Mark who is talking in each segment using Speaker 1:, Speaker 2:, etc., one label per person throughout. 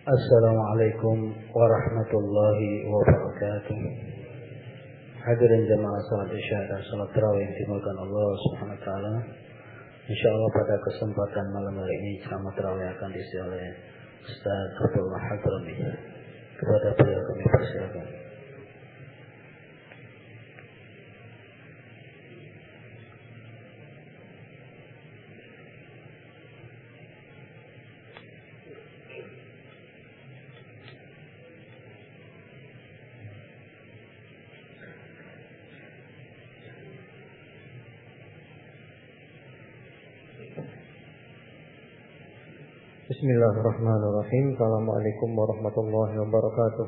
Speaker 1: Assalamualaikum warahmatullahi wabarakatuh. Hadirin jamaah salat isya dan salat tarawih yang dimulakan Allah Subhanahu wa taala. Insyaallah pada kesempatan malam hari ini ceramah tarawih akan diisi oleh Ustaz Abdullah Hadrami. Kepada beliau kami persilakan.
Speaker 2: Bismillahirrahmanirrahim. Assalamualaikum warahmatullahi wabarakatuh.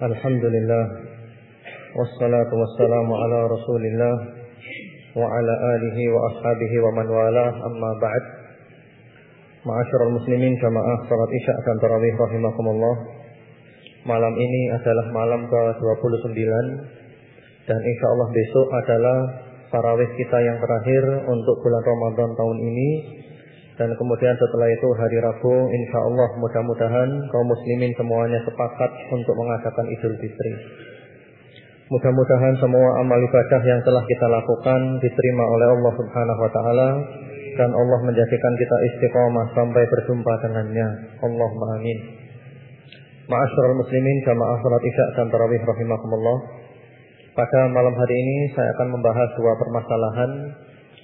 Speaker 2: Alhamdulillah. Wassalatu wassalamu ala rasulillah wa ala alihi wa ashabihi wa man wala amma ba'd. Ma'asyiral muslimin jamaah salat isya dan tarawih rahimakumullah. Malam ini adalah malam ke-29 dan insyaallah besok adalah tarawih kita yang terakhir untuk bulan Ramadan tahun ini dan kemudian setelah itu hari Rabu insya Allah mudah-mudahan kaum muslimin semuanya sepakat untuk mengadakan Idul Fitri. Mudah-mudahan semua amal ibadah yang telah kita lakukan diterima oleh Allah Subhanahu wa taala dan Allah menjadikan kita istiqomah sampai berjumpa dengannya. Allahumma amin. Ma'asyiral muslimin jamaah salat Isya dan tarawih rahimakumullah. Pada malam hari ini saya akan membahas dua permasalahan.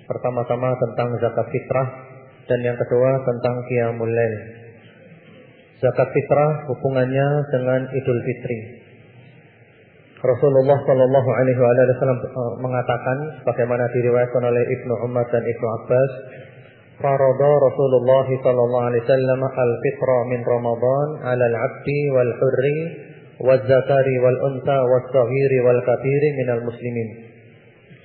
Speaker 2: Pertama-tama tentang zakat fitrah dan yang kedua tentang qiyamul lail. Zakat fitrah hubungannya dengan Idul Fitri. Rasulullah Shallallahu Alaihi Wasallam eh, mengatakan, bagaimana diriwayatkan oleh Ibnu Umar dan Ibnu Abbas, Farada Rasulullah Sallallahu Alaihi Wasallam al fitra min Ramadan al abdi wal hurri wadzakari wal unta wassahiri wal kabiri minal muslimin.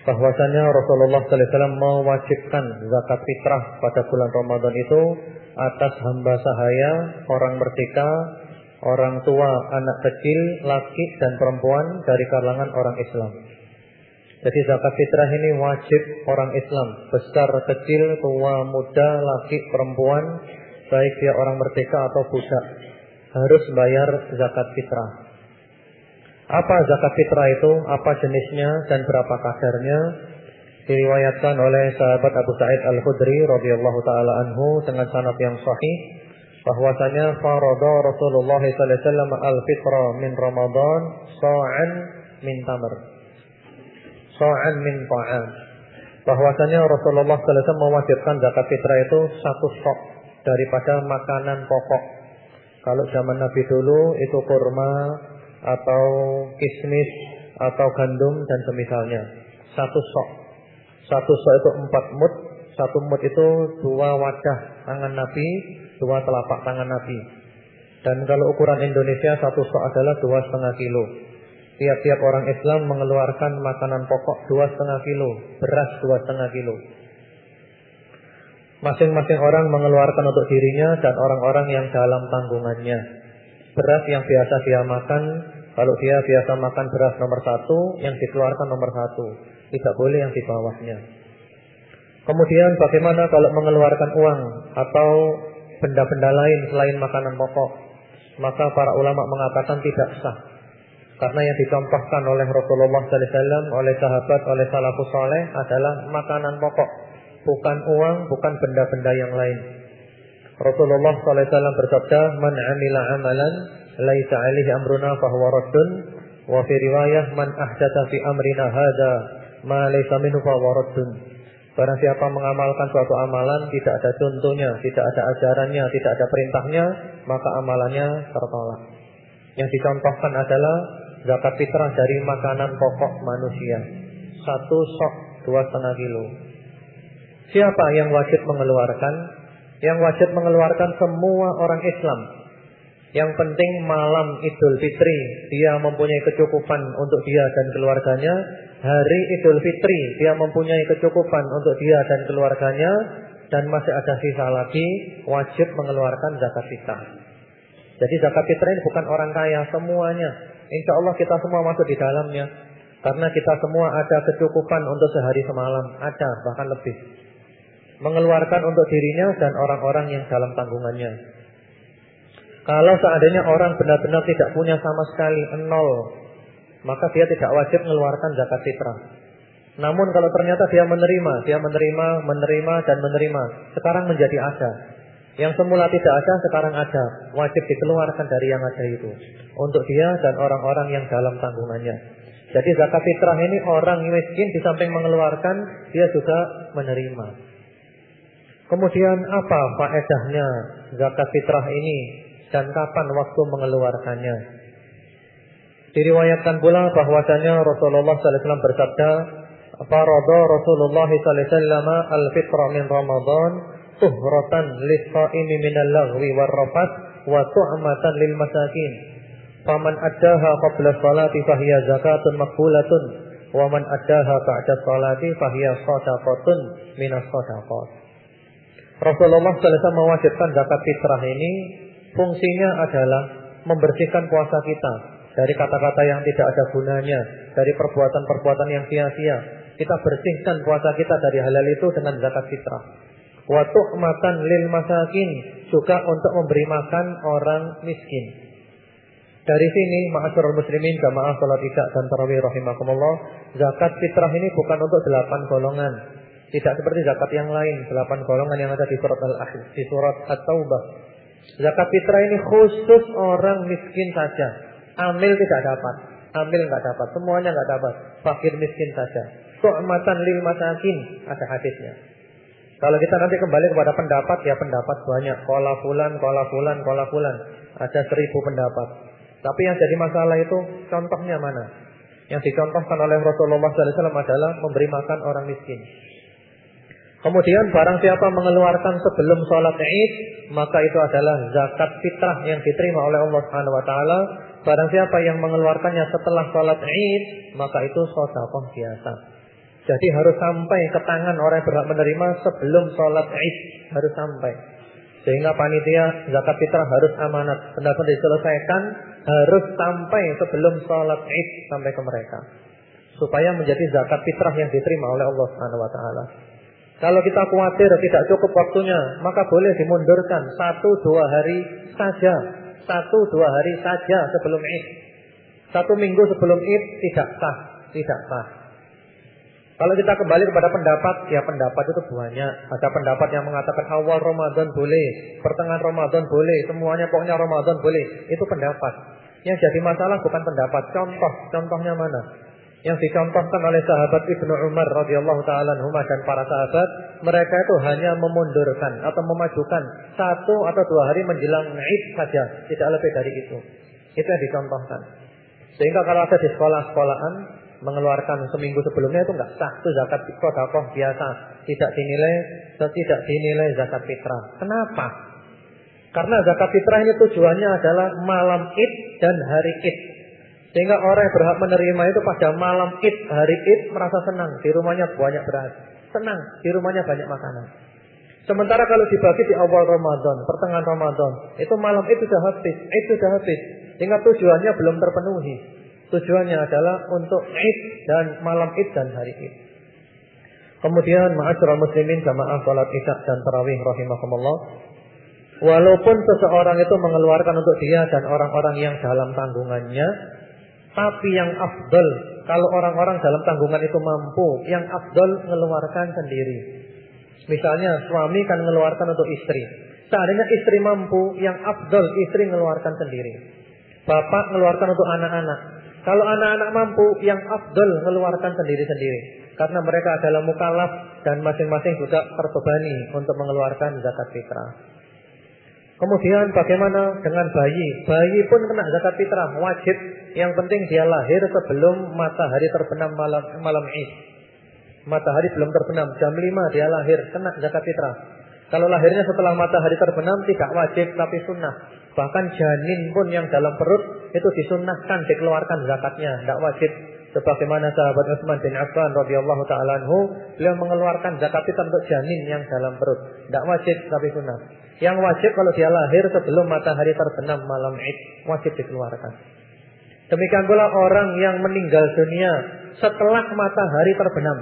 Speaker 2: Bahwasanya Rasulullah wasallam mewajibkan zakat fitrah pada bulan Ramadan itu atas hamba sahaya, orang merdeka, orang tua, anak kecil, laki dan perempuan dari kalangan orang Islam. Jadi zakat fitrah ini wajib orang Islam, besar, kecil, tua, muda, laki, perempuan, baik dia orang merdeka atau budak, harus bayar zakat fitrah. Apa zakat fitrah itu? Apa jenisnya dan berapa kadarnya? Diriwayatkan oleh sahabat Abu Sa'id Al-Khudri radhiyallahu taala anhu dengan sanad yang sahih bahwasanya farada Rasulullah sallallahu alaihi wasallam al-fitra min Ramadan sa'an min tamar. Sa'an min ta'am. Bahwasanya Rasulullah sallallahu alaihi wasallam mewajibkan zakat fitrah itu satu sok daripada makanan pokok. Kalau zaman Nabi dulu itu kurma, atau kismis atau gandum dan semisalnya. Satu sok. Satu sok itu empat mut. Satu mut itu dua wadah tangan Nabi, dua telapak tangan Nabi. Dan kalau ukuran Indonesia satu sok adalah dua setengah kilo. Tiap-tiap orang Islam mengeluarkan makanan pokok dua setengah kilo, beras dua setengah kilo. Masing-masing orang mengeluarkan untuk dirinya dan orang-orang yang dalam tanggungannya. Beras yang biasa dia makan kalau dia biasa makan beras nomor satu, yang dikeluarkan nomor satu. Tidak boleh yang di bawahnya. Kemudian bagaimana kalau mengeluarkan uang atau benda-benda lain selain makanan pokok? Maka para ulama mengatakan tidak sah. Karena yang dicontohkan oleh Rasulullah SAW, oleh sahabat, oleh salafus soleh adalah makanan pokok. Bukan uang, bukan benda-benda yang lain. Rasulullah SAW bersabda, Man amila amalan laisa alaihi amruna fahuwa raddun wa fi riwayah man ahdatsa fi amrina hadza ma laisa minhu fahuwa raddun Barang siapa mengamalkan suatu amalan tidak ada contohnya, tidak ada ajarannya, tidak ada perintahnya, maka amalannya tertolak. Yang dicontohkan adalah zakat fitrah dari makanan pokok manusia. Satu sok dua setengah kilo. Siapa yang wajib mengeluarkan? Yang wajib mengeluarkan semua orang Islam yang penting malam Idul Fitri dia mempunyai kecukupan untuk dia dan keluarganya. Hari Idul Fitri dia mempunyai kecukupan untuk dia dan keluarganya dan masih ada sisa lagi wajib mengeluarkan zakat fitrah. Jadi zakat fitrah ini bukan orang kaya semuanya. Insya Allah kita semua masuk di dalamnya. Karena kita semua ada kecukupan untuk sehari semalam, ada bahkan lebih. Mengeluarkan untuk dirinya dan orang-orang yang dalam tanggungannya. Kalau seandainya orang benar-benar tidak punya sama sekali nol, maka dia tidak wajib mengeluarkan zakat fitrah. Namun kalau ternyata dia menerima, dia menerima, menerima dan menerima, sekarang menjadi ada. Yang semula tidak ada, sekarang ada. Wajib dikeluarkan dari yang ada itu. Untuk dia dan orang-orang yang dalam tanggungannya. Jadi zakat fitrah ini orang miskin di samping mengeluarkan, dia juga menerima. Kemudian apa faedahnya zakat fitrah ini dan kapan waktu mengeluarkannya? Diriwayatkan pula bahwasanya Rasulullah SAW bersabda, "Farada Rasulullah SAW al-fitra min Ramadan tuhratan lis-shaimi min al-laghwi war-rafath wa tu'matan lil masakin." Faman addaha qabla salati fahiya zakatun maqbulatun wa man addaha ba'da salati fahiya shadaqatun minas shadaqat. Rasulullah SAW mewajibkan zakat fitrah ini fungsinya adalah membersihkan puasa kita dari kata-kata yang tidak ada gunanya, dari perbuatan-perbuatan yang sia-sia. Kita bersihkan puasa kita dari halal itu dengan zakat fitrah. Wa tu'matan lil masakin juga untuk memberi makan orang miskin. Dari sini ma'asyiral muslimin jamaah salat Isya dan tarawih rahimakumullah, zakat fitrah ini bukan untuk delapan golongan. Tidak seperti zakat yang lain, delapan golongan yang ada di surat Al-Ahzab, di surat At-Taubah. Zakat fitrah ini khusus orang miskin saja. Amil tidak dapat, amil nggak dapat, semuanya nggak dapat. Fakir miskin saja. Tu'matan lil masakin ada hadisnya. Kalau kita nanti kembali kepada pendapat, ya pendapat banyak. Kola fulan, kola fulan, kola fulan. Ada seribu pendapat. Tapi yang jadi masalah itu contohnya mana? Yang dicontohkan oleh Rasulullah SAW adalah memberi makan orang miskin. Kemudian barang siapa mengeluarkan sebelum sholat id, maka itu adalah zakat fitrah yang diterima oleh Allah Subhanahu Wa Taala. Barang siapa yang mengeluarkannya setelah sholat id, maka itu sedekah biasa. Jadi harus sampai ke tangan orang yang berhak menerima sebelum sholat id harus sampai. Sehingga panitia zakat fitrah harus amanat, benar-benar diselesaikan harus sampai sebelum sholat id sampai ke mereka, supaya menjadi zakat fitrah yang diterima oleh Allah Subhanahu Wa Taala. Kalau kita khawatir tidak cukup waktunya, maka boleh dimundurkan satu dua hari saja, satu dua hari saja sebelum id. Satu minggu sebelum id tidak sah, tidak sah. Kalau kita kembali kepada pendapat, ya pendapat itu banyak. Ada pendapat yang mengatakan awal Ramadan boleh, pertengahan Ramadan boleh, semuanya pokoknya Ramadan boleh. Itu pendapat. Yang jadi masalah bukan pendapat. Contoh, contohnya mana? Yang dicontohkan oleh sahabat Ibnu Umar radhiyallahu taala dan para sahabat, mereka itu hanya memundurkan atau memajukan satu atau dua hari menjelang Id saja, tidak lebih dari itu. Itu yang dicontohkan. Sehingga kalau ada di sekolah-sekolahan mengeluarkan seminggu sebelumnya itu enggak sah, itu zakat sedekah biasa, tidak dinilai tidak dinilai zakat fitrah. Kenapa? Karena zakat fitrah ini tujuannya adalah malam Id dan hari Id. Sehingga orang yang berhak menerima itu pada malam id, hari id merasa senang. Di rumahnya banyak beras. Senang, di rumahnya banyak makanan. Sementara kalau dibagi di awal Ramadan, pertengahan Ramadan, itu malam itu sudah habis, id sudah habis. Sehingga tujuannya belum terpenuhi. Tujuannya adalah untuk id dan malam id dan hari id. Kemudian ma'asyiral muslimin jamaah salat isya dan tarawih rahimakumullah. Walaupun seseorang itu mengeluarkan untuk dia dan orang-orang yang dalam tanggungannya, tapi yang afdol, kalau orang-orang dalam tanggungan itu mampu, yang afdol mengeluarkan sendiri. Misalnya suami kan mengeluarkan untuk istri. Seandainya istri mampu, yang afdol istri mengeluarkan sendiri. Bapak mengeluarkan untuk anak-anak. Kalau anak-anak mampu, yang afdol mengeluarkan sendiri-sendiri. Karena mereka adalah mukallaf dan masing-masing juga terbebani untuk mengeluarkan zakat fitrah. Kemudian bagaimana dengan bayi? Bayi pun kena zakat fitrah, wajib yang penting dia lahir sebelum matahari terbenam malam malam Id. Matahari belum terbenam, jam 5 dia lahir, kena zakat fitrah. Kalau lahirnya setelah matahari terbenam tidak wajib tapi sunnah. Bahkan janin pun yang dalam perut itu disunnahkan dikeluarkan zakatnya, tidak wajib. Sebagaimana sahabat Utsman bin Affan radhiyallahu taala anhu, beliau mengeluarkan zakat fitrah untuk janin yang dalam perut. Tidak wajib tapi sunnah. Yang wajib kalau dia lahir sebelum matahari terbenam malam Id, wajib dikeluarkan. Demikian pula orang yang meninggal dunia setelah matahari terbenam.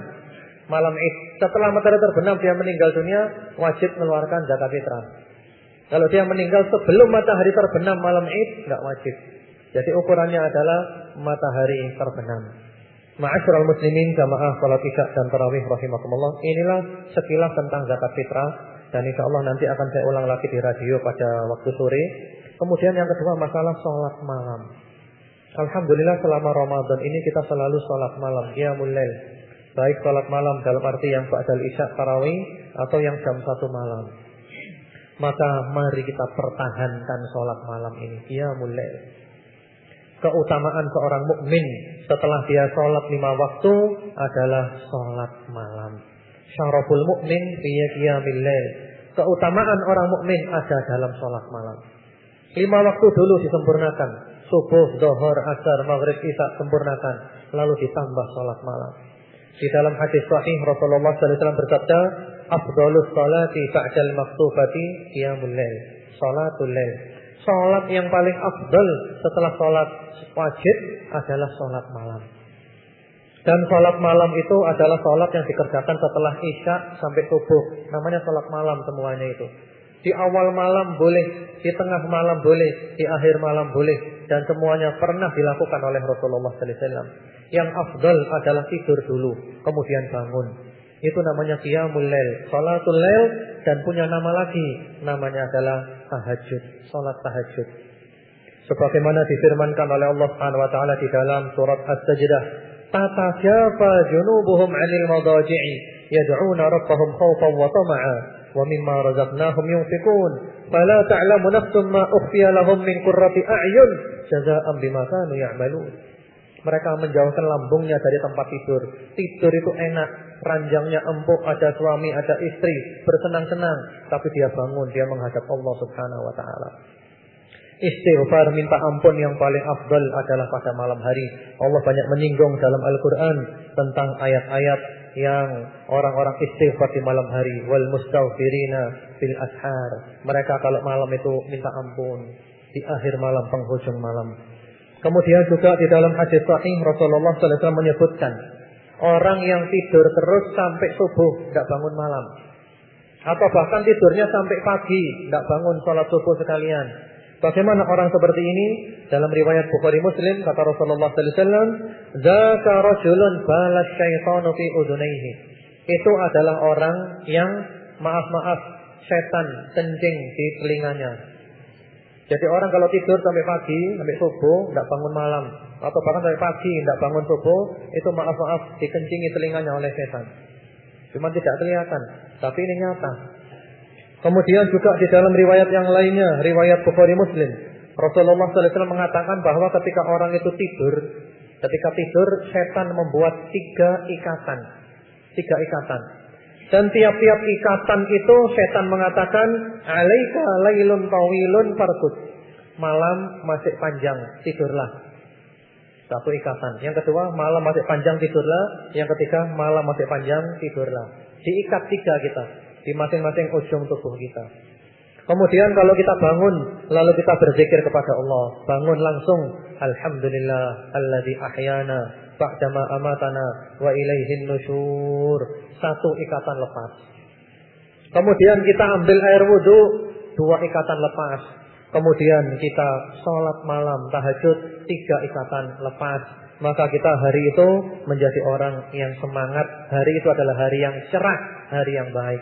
Speaker 2: malam Id. Setelah matahari terbenam dia meninggal dunia, wajib mengeluarkan zakat fitrah. Kalau dia meninggal sebelum matahari terbenam malam Id, enggak wajib. Jadi ukurannya adalah matahari terbenam. Ma'asyiral muslimin jamaah salat Isya dan tarawih rahimakumullah. Inilah sekilas tentang zakat fitrah dan insya Allah nanti akan saya ulang lagi di radio pada waktu sore. Kemudian yang kedua masalah sholat malam. Alhamdulillah selama Ramadan ini kita selalu sholat malam, ya mulai. Baik sholat malam dalam arti yang ba'dal isya tarawih atau yang jam satu malam. Maka mari kita pertahankan sholat malam ini, ya mulai. Keutamaan seorang mukmin setelah dia sholat lima waktu adalah sholat malam. Syaraful mukmin qiyamil Keutamaan orang mukmin ada dalam sholat malam. Lima waktu dulu disempurnakan. Subuh, dohor, asar, maghrib, isya sempurnakan. Lalu ditambah sholat malam. Di dalam hadis sahih Rasulullah SAW bersabda, Afdolus salati ba'dal maktubati qiyamul lail. Salatul lail. Salat yang paling afdal setelah salat wajib adalah salat malam. Dan salat malam itu adalah salat yang dikerjakan setelah isya sampai subuh. Namanya salat malam semuanya itu. Di awal malam boleh, di tengah malam boleh, di akhir malam boleh. Dan semuanya pernah dilakukan oleh Rasulullah SAW. Yang afdal adalah tidur dulu, kemudian bangun. Itu namanya qiyamul lail, salatul lail dan punya nama lagi, namanya adalah tahajud, salat tahajud. Sebagaimana difirmankan oleh Allah Subhanahu wa taala di dalam surat As-Sajdah, "Tatajafa junubuhum 'anil madaji'i yad'una rabbahum khawfan wa tama'a wa mimma razaqnahum yunfikun fala ta'lamu nafsun ma ukhfiya lahum min qurrati a'yun jazaa'an bima kanu ya'malun." Mereka menjauhkan lambungnya dari tempat tidur. Tidur itu enak, ranjangnya empuk, ada suami, ada istri, bersenang-senang. Tapi dia bangun, dia menghadap Allah subhanahu wa ta'ala. Istighfar minta ampun yang paling afdal adalah pada malam hari. Allah banyak menyinggung dalam Al-Quran tentang ayat-ayat yang orang-orang istighfar di malam hari. Wal mustaghfirina fil ashar. Mereka kalau malam itu minta ampun. Di akhir malam, penghujung malam. Kemudian juga di dalam hadis sahih Rasulullah SAW menyebutkan orang yang tidur terus sampai subuh tidak bangun malam atau bahkan tidurnya sampai pagi tidak bangun sholat subuh sekalian. Bagaimana orang seperti ini? Dalam riwayat Bukhari Muslim kata Rasulullah SAW. Itu adalah orang yang maaf-maaf setan kencing di telinganya. Jadi orang kalau tidur sampai pagi, sampai subuh, tidak bangun malam, atau bahkan sampai pagi, tidak bangun subuh, itu maaf-maaf dikencingi telinganya oleh setan. Cuma tidak kelihatan, tapi ini nyata. Kemudian juga di dalam riwayat yang lainnya, riwayat Bukhari Muslim, Rasulullah SAW mengatakan bahwa ketika orang itu tidur, ketika tidur, setan membuat tiga ikatan, tiga ikatan. Dan tiap-tiap ikatan itu setan mengatakan, "Alaika lailun tawilun farkud." Malam masih panjang, tidurlah. Satu ikatan. Yang kedua, malam masih panjang, tidurlah. Yang ketiga, malam masih panjang, tidurlah. Diikat tiga kita di masing-masing ujung tubuh kita. Kemudian kalau kita bangun, lalu kita berzikir kepada Allah. Bangun langsung. Alhamdulillah, alladzi ahyana ba'dama amatana wa ilaihin nusyur. Satu ikatan lepas. Kemudian kita ambil air wudhu, dua ikatan lepas. Kemudian kita sholat malam tahajud, tiga ikatan lepas. Maka kita hari itu menjadi orang yang semangat. Hari itu adalah hari yang cerah, hari yang baik.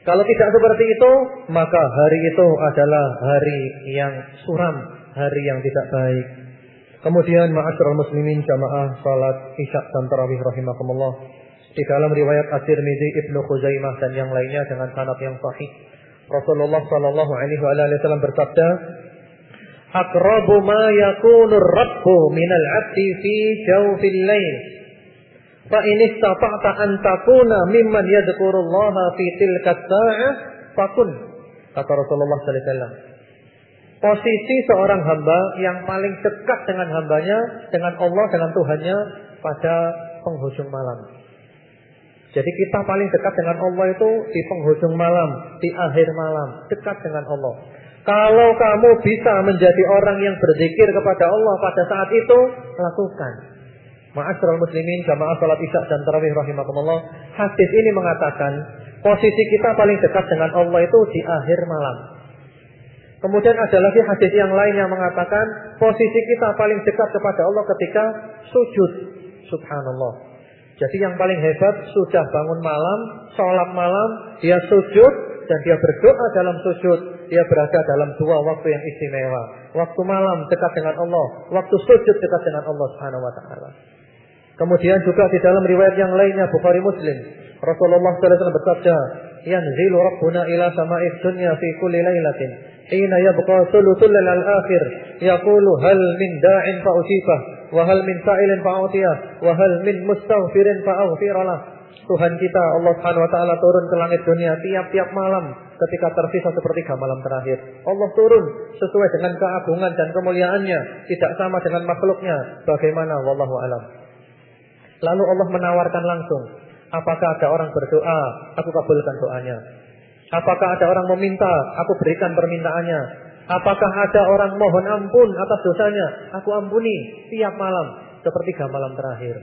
Speaker 2: Kalau tidak seperti itu, maka hari itu adalah hari yang suram, hari yang tidak baik. Kemudian ma'asyiral muslimin jamaah salat Isya dan tarawih rahimakumullah. Di dalam riwayat At-Tirmizi, Ibnu Khuzaimah dan yang lainnya dengan sanad yang sahih. Rasulullah sallallahu alaihi wasallam bersabda, "Aqrabu ma yakunu ar-rabbu minal 'abdi fi jawfil lail." Fa in istata'ta an takuna mimman yadhkurullaha fi tilka as-sa'ah fakun. Kata Rasulullah sallallahu alaihi wasallam. Posisi seorang hamba yang paling dekat dengan hambanya, dengan Allah, dengan Tuhannya pada penghujung malam. Jadi kita paling dekat dengan Allah itu di penghujung malam, di akhir malam, dekat dengan Allah. Kalau kamu bisa menjadi orang yang berzikir kepada Allah pada saat itu, lakukan. Ma'asyiral muslimin jamaah salat Isya dan tarawih rahimakumullah. Hadis ini mengatakan posisi kita paling dekat dengan Allah itu di akhir malam. Kemudian ada lagi hadis yang lain yang mengatakan posisi kita paling dekat kepada Allah ketika sujud. Subhanallah. Jadi yang paling hebat sudah bangun malam, sholat malam, dia sujud dan dia berdoa dalam sujud. Dia berada dalam dua waktu yang istimewa. Waktu malam dekat dengan Allah, waktu sujud dekat dengan Allah Subhanahu wa taala. Kemudian juga di dalam riwayat yang lainnya Bukhari Muslim, Rasulullah SAW bersabda, "Yanzilu Rabbuna ila sama'id dunya fi kulli lailatin, hina yabqa thuluthul al-akhir, yaqulu hal min da'in fa ujibah, wa hal min sa'ilin fa utiyah, wa hal min mustaghfirin fa aghfiralah." Tuhan kita Allah Subhanahu wa taala turun ke langit dunia tiap-tiap malam ketika tersisa sepertiga malam terakhir. Allah turun sesuai dengan keagungan dan kemuliaannya, tidak sama dengan makhluknya. Bagaimana wallahu alam. Lalu Allah menawarkan langsung, apakah ada orang berdoa, aku kabulkan doanya. Apakah ada orang meminta, aku berikan permintaannya. Apakah ada orang mohon ampun atas dosanya, aku ampuni tiap malam seperti malam terakhir.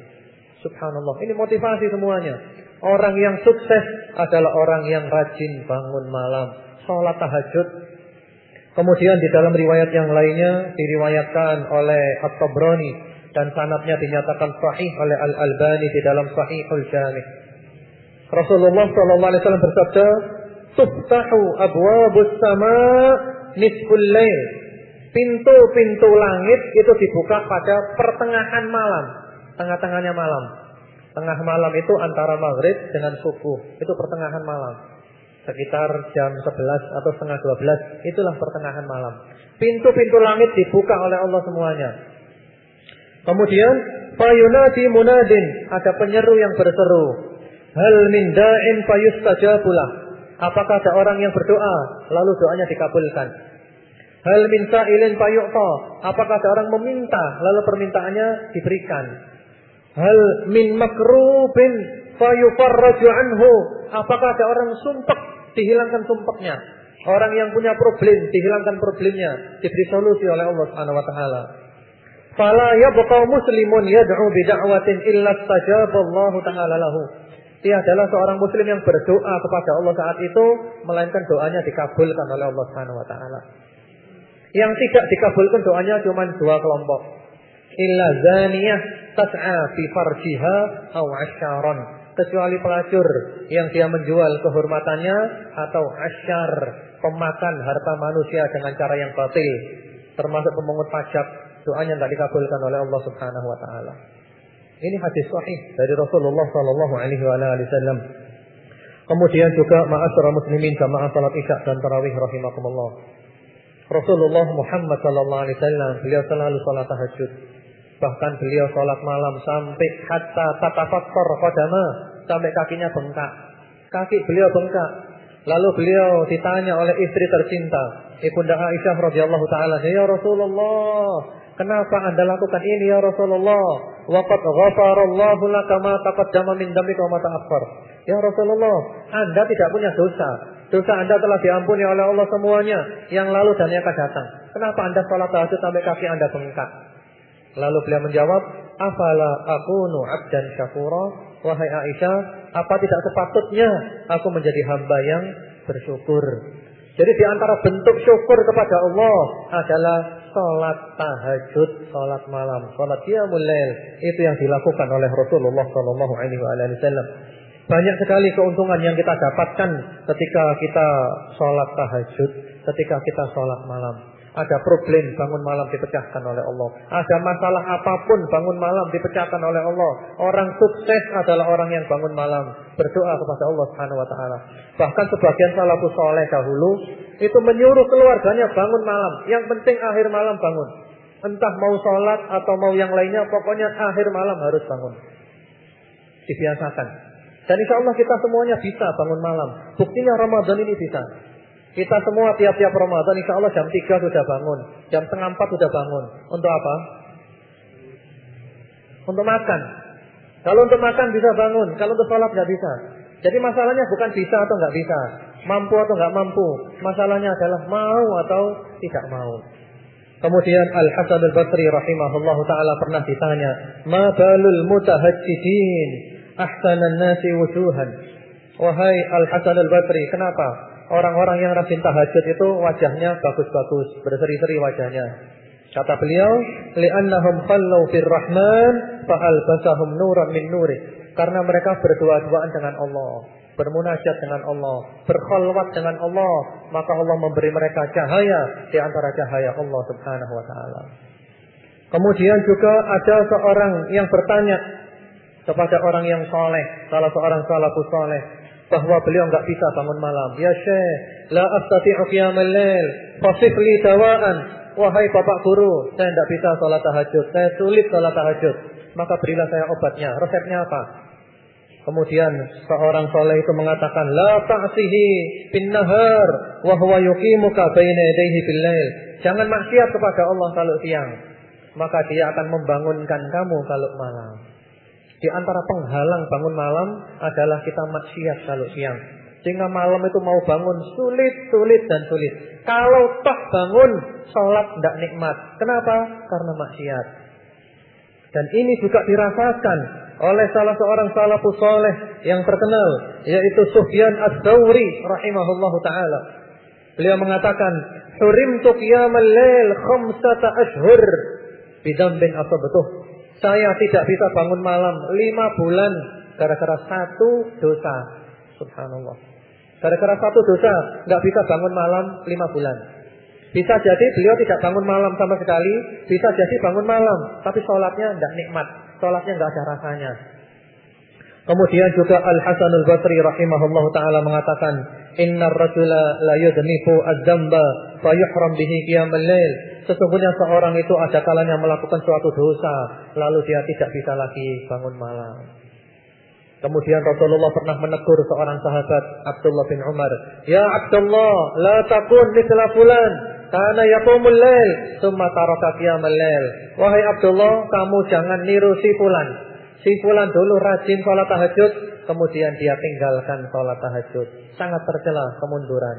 Speaker 2: Subhanallah, ini motivasi semuanya. Orang yang sukses adalah orang yang rajin bangun malam, sholat tahajud. Kemudian di dalam riwayat yang lainnya diriwayatkan oleh At-Tabrani dan sanatnya dinyatakan sahih oleh Al Albani di dalam Sahihul Jami. Rasulullah wasallam bersabda, "Tuftahu abwabus sama nisful lail." Pintu-pintu langit itu dibuka pada pertengahan malam, tengah-tengahnya malam. Tengah malam itu antara maghrib dengan subuh, itu pertengahan malam. Sekitar jam 11 atau setengah 12, itulah pertengahan malam. Pintu-pintu langit dibuka oleh Allah semuanya. Kemudian fayunadi munadin, ada penyeru yang berseru. Hal min da'in fayustajabulah. Apakah ada orang yang berdoa lalu doanya dikabulkan? Hal min sa'ilin fayu'ta. Apakah ada orang meminta lalu permintaannya diberikan? Hal min makrubin fayufarraju anhu. Apakah ada orang sumpek dihilangkan sumpeknya? Orang yang punya problem dihilangkan problemnya, diberi solusi oleh Allah Subhanahu wa taala. Fala yabqa muslimun yad'u bid'awatin illa stajaballahu ta'ala lahu. Adalah seorang muslim yang berdoa kepada Allah saat itu melainkan doanya dikabulkan oleh Allah Subhanahu wa taala. Yang tidak dikabulkan doanya cuma dua kelompok. Illa zaniyah tas'a fi farjiha aw asyaron. Kecuali pelacur yang dia menjual kehormatannya atau asyar, pemakan harta manusia dengan cara yang batil, termasuk pemungut pajak doanya tidak dikabulkan oleh Allah Subhanahu wa taala. Ini hadis sahih dari Rasulullah sallallahu alaihi wasallam. Kemudian juga ma'asyiral muslimin jamaah salat Isya dan tarawih rahimakumullah. Rasulullah Muhammad sallallahu alaihi wasallam beliau selalu salat tahajud. Bahkan beliau salat malam sampai hatta tatafattar qadama sampai kakinya bengkak. Kaki beliau bengkak. Lalu beliau ditanya oleh istri tercinta, Ibunda Aisyah radhiyallahu taala, "Ya Rasulullah, Kenapa Anda lakukan ini ya Rasulullah? Waqad ghafarallahu laka ma taqaddama min dzambika wa ma ta'akhkhar. Ya Rasulullah, Anda tidak punya dosa. Dosa Anda telah diampuni oleh Allah semuanya yang lalu dan yang akan datang. Kenapa Anda salat tahajud sampai kaki Anda bengkak? Lalu beliau menjawab, "Afala akunu 'abdan syakura?" Wahai Aisyah, apa tidak sepatutnya aku menjadi hamba yang bersyukur? Jadi di antara bentuk syukur kepada Allah adalah sholat tahajud, sholat malam, sholat qiyamul. Itu yang dilakukan oleh Rasulullah Shallallahu Alaihi Wasallam. Banyak sekali keuntungan yang kita dapatkan ketika kita sholat tahajud, ketika kita sholat malam. Ada problem bangun malam dipecahkan oleh Allah. Ada masalah apa pun bangun malam dipecahkan oleh Allah. Orang sukses adalah orang yang bangun malam berdoa kepada Allah Subhanahu wa taala. Bahkan sebagian salafus soleh dahulu itu menyuruh keluarganya bangun malam. Yang penting akhir malam bangun. Entah mau sholat atau mau yang lainnya, pokoknya akhir malam harus bangun. Dibiasakan. Dan insya Allah kita semuanya bisa bangun malam. Buktinya Ramadan ini bisa. Kita semua tiap-tiap Ramadan insya Allah jam 3 sudah bangun. Jam setengah 4 sudah bangun. Untuk apa? Untuk makan. Kalau untuk makan bisa bangun. Kalau untuk sholat nggak bisa. Jadi masalahnya bukan bisa atau nggak bisa. Mampu atau nggak mampu. Masalahnya adalah mau atau tidak mau. Kemudian Al Hasan Al Basri rahimahullahu taala pernah ditanya, "Ma balul mutahajjidin ahsanan nasi wujuhan?" Wahai Al Hasan Al Basri, kenapa orang-orang yang rajin tahajud itu wajahnya bagus-bagus, berseri-seri wajahnya? Kata beliau, "Li'annahum khallu fir Rahman fa albasahum nuran min nuri." Karena mereka berdua-duaan dengan Allah bermunajat dengan Allah, berkholwat dengan Allah, maka Allah memberi mereka cahaya di antara cahaya Allah Subhanahu wa taala. Kemudian juga ada seorang yang bertanya kepada orang yang soleh, salah seorang salafus soleh, bahwa beliau enggak bisa bangun malam. Ya Syekh, la astati'u qiyamal lail, fasif li dawaan. Wahai Bapak Guru, saya tidak bisa sholat tahajud, saya sulit sholat tahajud. Maka berilah saya obatnya. Resepnya apa? Kemudian seorang soleh itu mengatakan la ta'sihi bin nahar wa huwa yuqimuka baina yadayhi bil lail. Jangan maksiat kepada Allah kalau siang, maka dia akan membangunkan kamu kalau malam. Di antara penghalang bangun malam adalah kita maksiat kalau siang. Sehingga malam itu mau bangun sulit, sulit dan sulit. Kalau tak bangun, sholat tidak nikmat. Kenapa? Karena maksiat. Dan ini juga dirasakan oleh salah seorang salafus saleh yang terkenal yaitu Sufyan Ats-Tsauri rahimahullahu taala. Beliau mengatakan, "Hurimtu qiyamal lail khamsata ashhur bidambin asabatuh." Saya tidak bisa bangun malam lima bulan gara-gara satu dosa. Subhanallah. Gara-gara satu dosa nggak bisa bangun malam lima bulan. Bisa jadi beliau tidak bangun malam sama sekali, bisa jadi bangun malam, tapi sholatnya tidak nikmat sholatnya nggak ada rasanya. Kemudian juga Al Hasan Al Basri rahimahullah taala mengatakan, Inna rajula la yudnifu ad-damba fa bihi qiyamul lail. Sesungguhnya seorang itu ada kalanya melakukan suatu dosa, lalu dia tidak bisa lagi bangun malam. Kemudian Rasulullah pernah menegur seorang sahabat Abdullah bin Umar, "Ya Abdullah, la takun mithla fulan, karena yaqumul lail, tsumma taraka qiyamal lail." Wahai Abdullah, kamu jangan niru si fulan. Si fulan dulu rajin sholat tahajud, kemudian dia tinggalkan sholat tahajud. Sangat tercela kemunduran.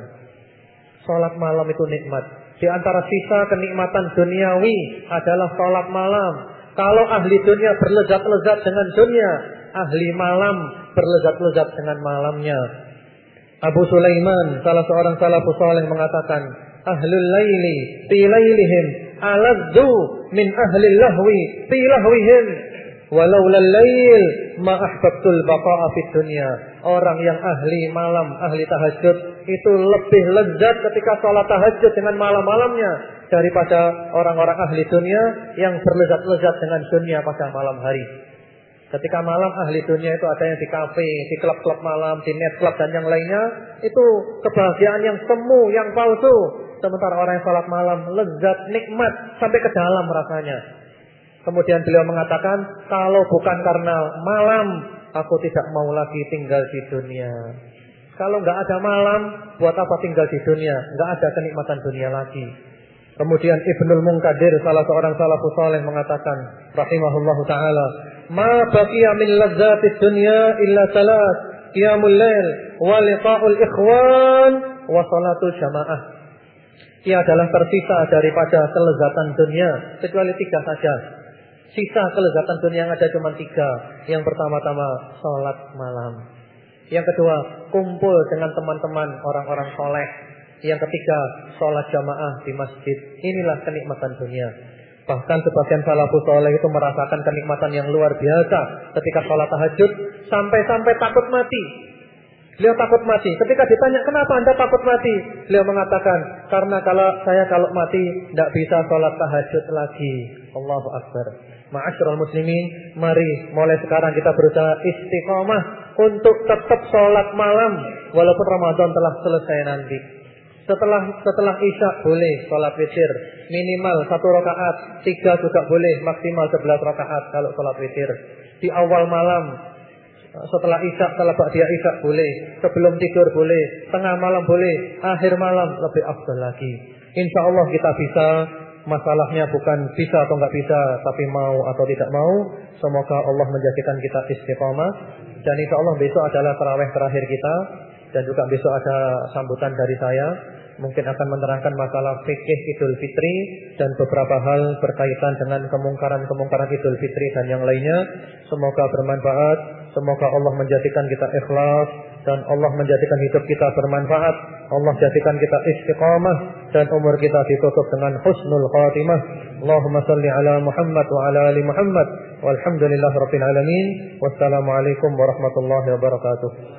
Speaker 2: Sholat malam itu nikmat. Di antara sisa kenikmatan duniawi adalah sholat malam. Kalau ahli dunia berlezat-lezat dengan dunia, ahli malam berlezat-lezat dengan malamnya. Abu Sulaiman, salah seorang salafus saleh mengatakan, ahlul laili fi aladdu min ahli lahwi fi walau lail ma ahbabtul baqa'a fid dunya orang yang ahli malam ahli tahajud itu lebih lezat ketika sholat tahajud dengan malam-malamnya daripada orang-orang ahli dunia yang berlezat-lezat dengan dunia pada malam hari Ketika malam ahli dunia itu ada yang di kafe, di klub-klub malam, di net club dan yang lainnya, itu kebahagiaan yang semu, yang palsu. Sementara orang yang sholat malam lezat, nikmat sampai ke dalam rasanya. Kemudian beliau mengatakan, kalau bukan karena malam, aku tidak mau lagi tinggal di dunia. Kalau nggak ada malam, buat apa tinggal di dunia? Nggak ada kenikmatan dunia lagi. Kemudian Ibnul Munkadir, salah seorang salafus saleh mengatakan, rahimahullahu taala, ma baqiya min ladzatid dunya illa salat qiyamul lail wa liqa'ul ikhwan wa salatul jamaah ia adalah tersisa daripada kelezatan dunia kecuali tiga saja sisa kelezatan dunia yang ada cuma tiga yang pertama-tama salat malam yang kedua kumpul dengan teman-teman orang-orang soleh yang ketiga salat jamaah di masjid inilah kenikmatan dunia Bahkan sebagian salafus soleh itu merasakan kenikmatan yang luar biasa ketika sholat tahajud sampai-sampai takut mati. Beliau takut mati. Ketika ditanya kenapa anda takut mati, beliau mengatakan karena kalau saya kalau mati tidak bisa sholat tahajud lagi. Allahu Akbar. Ma'asyiral muslimin, mari mulai sekarang kita berusaha istiqomah untuk tetap sholat malam walaupun Ramadan telah selesai nanti. Setelah setelah isya boleh sholat witir minimal satu rakaat, tiga juga boleh, maksimal sebelas rakaat kalau sholat witir. Di awal malam setelah isya, setelah dia isya boleh, sebelum tidur boleh, tengah malam boleh, akhir malam lebih afdal lagi. Insya Allah kita bisa. Masalahnya bukan bisa atau nggak bisa, tapi mau atau tidak mau. Semoga Allah menjadikan kita istiqomah. Dan insya Allah besok adalah terawih terakhir kita. Dan juga besok ada sambutan dari saya. mungkin akan menerangkan masalah fikih Idul Fitri dan beberapa hal berkaitan dengan kemungkaran-kemungkaran Idul Fitri dan yang lainnya. Semoga bermanfaat, semoga Allah menjadikan kita ikhlas dan Allah menjadikan hidup kita bermanfaat. Allah jadikan kita istiqamah dan umur kita ditutup dengan husnul khatimah. Allahumma salli ala Muhammad wa ala ali Muhammad. Walhamdulillah rabbil alamin. Wassalamualaikum warahmatullahi wabarakatuh.